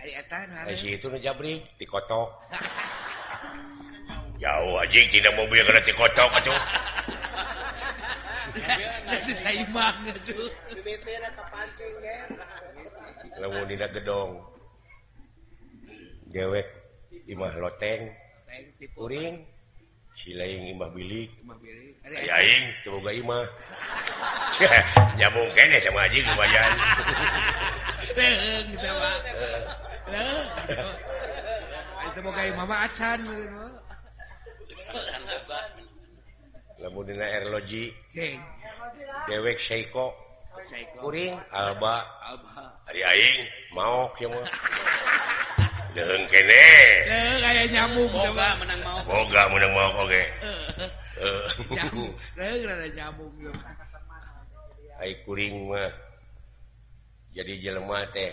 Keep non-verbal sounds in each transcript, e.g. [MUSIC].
Ari eta nu Ai si itu nu jabrik ti kotok jauh anjing tina mobil kana ti kotok atuh Nanti saya imang atuh bibitna kepancing ge lamunina gedong dewek imah loteng kuring si imah bilik mah bilik Ay, aing teu boga imah nyambung kene sama anjing lumayan lamunlogi dewek Syko kuring. Alba. Aing. Mau kene. Nyamuk menang mau Boga menang mau oke. [LAUGHS] Eh. Nyamuk. Kuring mah. Jadi jelema teh.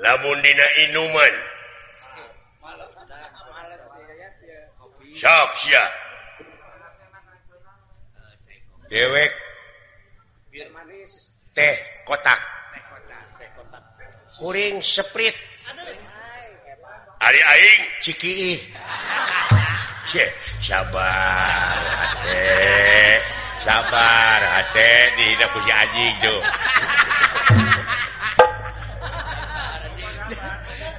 lamun dina Inuman. Dewek. Teh kotak. Kuring seprit. Cikiih. Ciki sabar sabar hate. Di punya anjing tuh.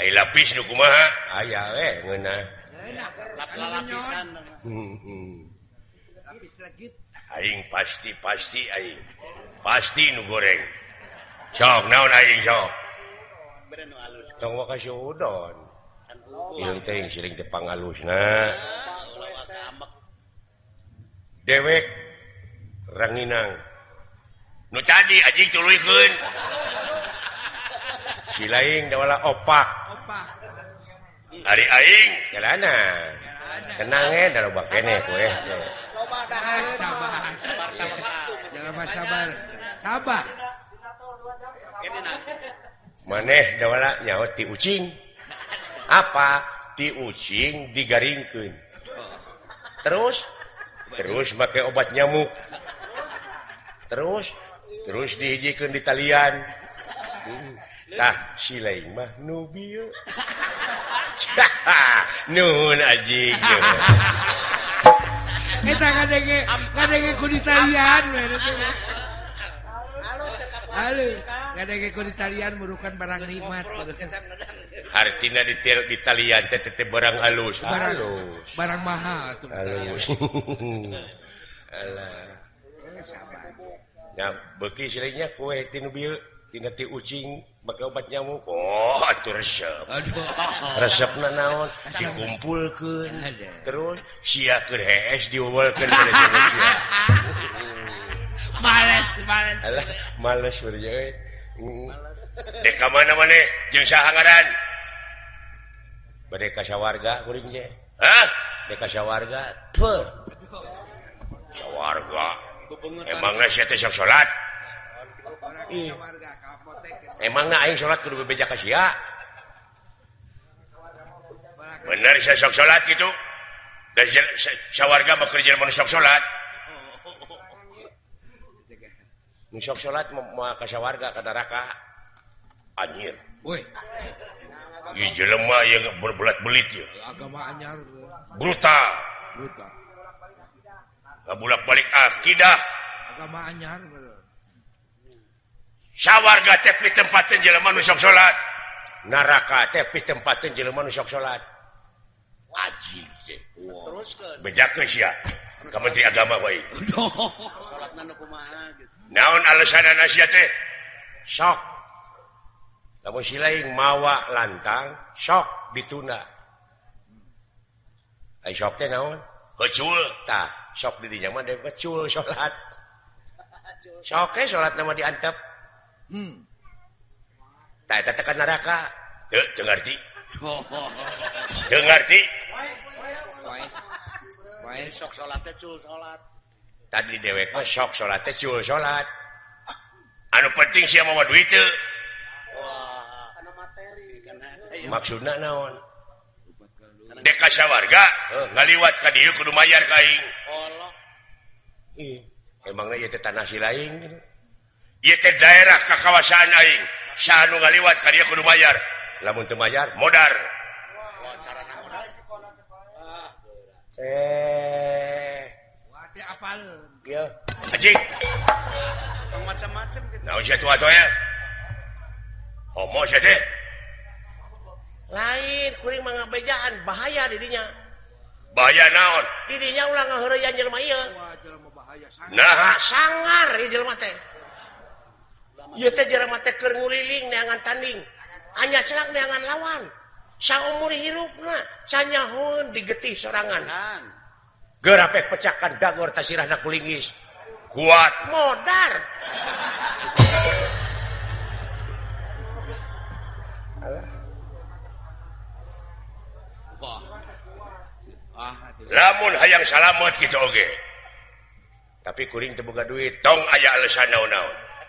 Ay, lapis nu kumaha dukumaha ayaah eh, Aing pasti pasti aing pasti nu goreng sok naon aing sok Berenu alus tong wa kasih udon ieu teh sering teh pangalusna dewek ranginang nu tadi aji tuluykeun si dawala opak. Hariing jalana tenangnya eh, dalam bakene kue eh. sabar sabar. Sabar. maneh dawala nyawa ti ucing. Apa? Ti ucing digaringkeun. terus? Terus make obat nyamuk. Terus? Terus dihijikeun di talian. Tah si lain mah nu bieu. [LAUGHS] nun aji kita kadenge kadenge kunitarian halus kadenge kunitarian murukan barang nikmat. Hartina di di talian teh barang halus. Barang halus. barang mahal tuh halus. [LAUGHS] Alah. Eh, ya beki silainya kue bieu. tinggalti ucing pakai obat nyamuk Oh resep resep na naon dikumpulkan terus si ke HS diwalkan males males Alah, males berja ka mana mana jeung saha ngaran? Bade ka sawarga kuring ge. Hah? Dek kasawarga. Teuh. Sawarga. Emangna sia teh sok salat? emang salat bener sia sok salat gitu. Sawwarga bekerja sok salat sok salat sawwarga kadaraka anjir. Lemah yang berbelat-belit ya brutal. Brutal. Bulak-balik akidah. Agama anyar syawarga tepi jelema nu sok salat neraka tepi jelema nu sok salat wajib wow. bejak Indonesia ke Menteri Agama weh. Salatna nu kumaha wai naon alasan sia teh? Sok. Lamun si silaing mawa lantang sok dituna. Ay sok teh naon? Kecul tah sok di dinya mah kecul salat [LAUGHS] sok eh salat nama diantep. hmm. tekan neraka ngerti. Ngerti. Tadi dewek sok salat salat anu penting si mau duit itu maksud naon? Dekas warga eh, ngaliwat ka kudu mayar kaing emangnya tanah si lain Yete daerah kakawasaan aing Syahnu ngaliwat ka dieu kudu bayar lamun teu bayar modar. Eh. Wati apal ya aji macam-macam gitu naon sia ya. Homo sia teh. Lain kuring mah ngabejaan, bahaya di dinya. bahaya naon? Di dinya ulah ngaheureuyan jelema ieu. Wah jelema bahaya sangar nah. Sangar ieu jelema teh. Iya jangan tanding. Hanya serang dengan lawan. Umur hirup canyahun digetih serangan gerapek pecahkan dagor tasirah kulingis kuat. Modar. Lamun hayang salamet gitu oge. Okay. tapi kuring tebuka duit tong aya alasan naon-naun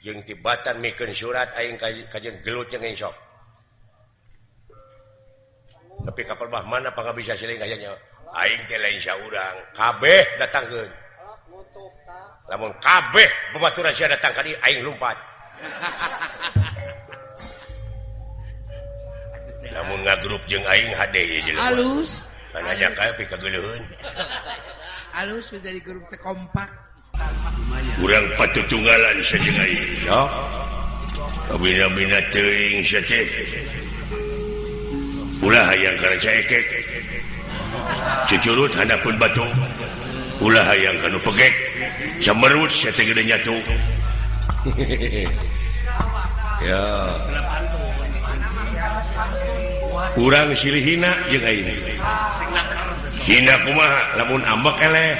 jeung tibatan mikin surat aing kajian gelut yang insya tapi kapal bah mana apa bisa siling kayaknya aing teh lain saurang kabeh datangkeun lamun kabeh babaturan sia datang kali aing lumpat. [LAUGHS] Namun nggak grup jeng aing hade ya halus mana aja kayak pika geluhun halus [LAUGHS] menjadi grup kompak. kurang patu tunggalan ulah yang cucurut handapun batu. Ulah yang kan pegek. Cemerut sete gede nyatu. [LAUGHS] Ya. Kurang silih hina jeung ini hina kumaha lamun ambek eleh.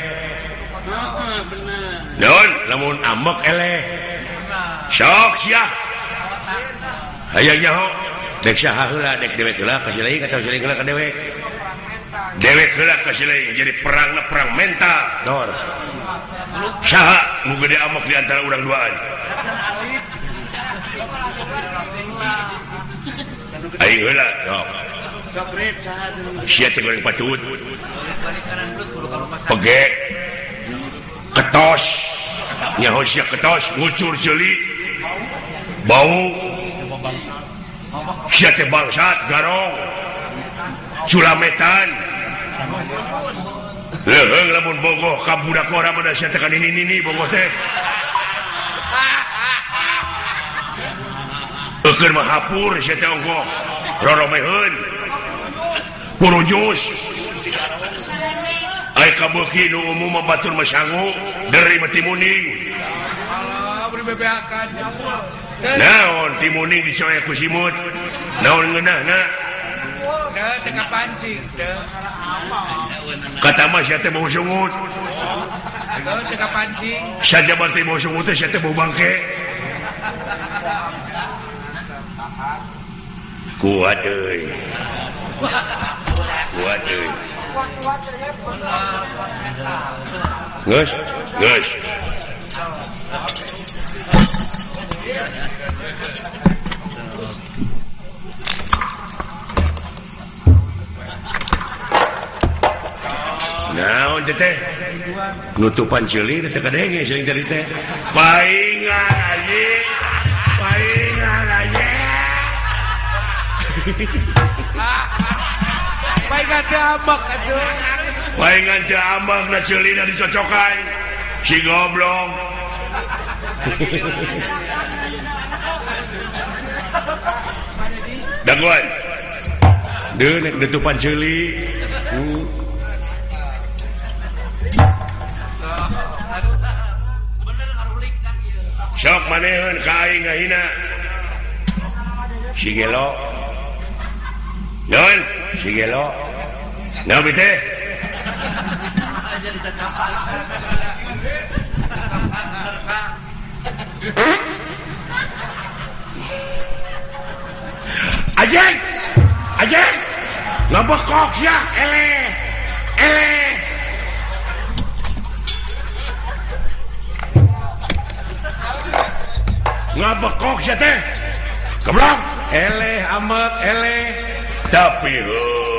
Bener daun lamun amok eleh. Sok sia. hayang nyaho. Dek saha heula dek dewek heula ka silai ka tau silai heula ka dewek. Dewek heula ka silai jadi perang na perang mental. Dor saha nu gede amok di antara urang duaan. Aing heula sok. Sia tegoreng patut. Pegek Ketos. ketos ngucur jeli bau. Bangsat garong Sulametan. Lamun bogoh kabudak ora pada saya tekan ini ini bogoh teh. Eker mah hapur saya teh ongkoh roro mehun purujus. kabatur mesanggu dari Timuning naon Timuning dicoek kusimut naon ngenah pancing kata mas saya teh mau sungut. Pancing. Saja bantai mau sungut saya teh mau bangke. Kuat euy. Kuat euy. Nges? Nges. Nah, ente teh. Nutupan cilir teh kadenge sering cari teh. Paingan anjing. Paingan [LAUGHS] anjing. dicocokan si goblok gangguan [LAUGHS] Duh, nek detupan celi. Uh. Sok ka kain ngahina. Si gelo. Ndan, si gelo. Nami teh. Jadi tetap. Ajeng! Ajeng! Ngabekok ya, eleh. Eleh. Ngabekok sia teh. Keblok eleh amat, eleh. Tapio.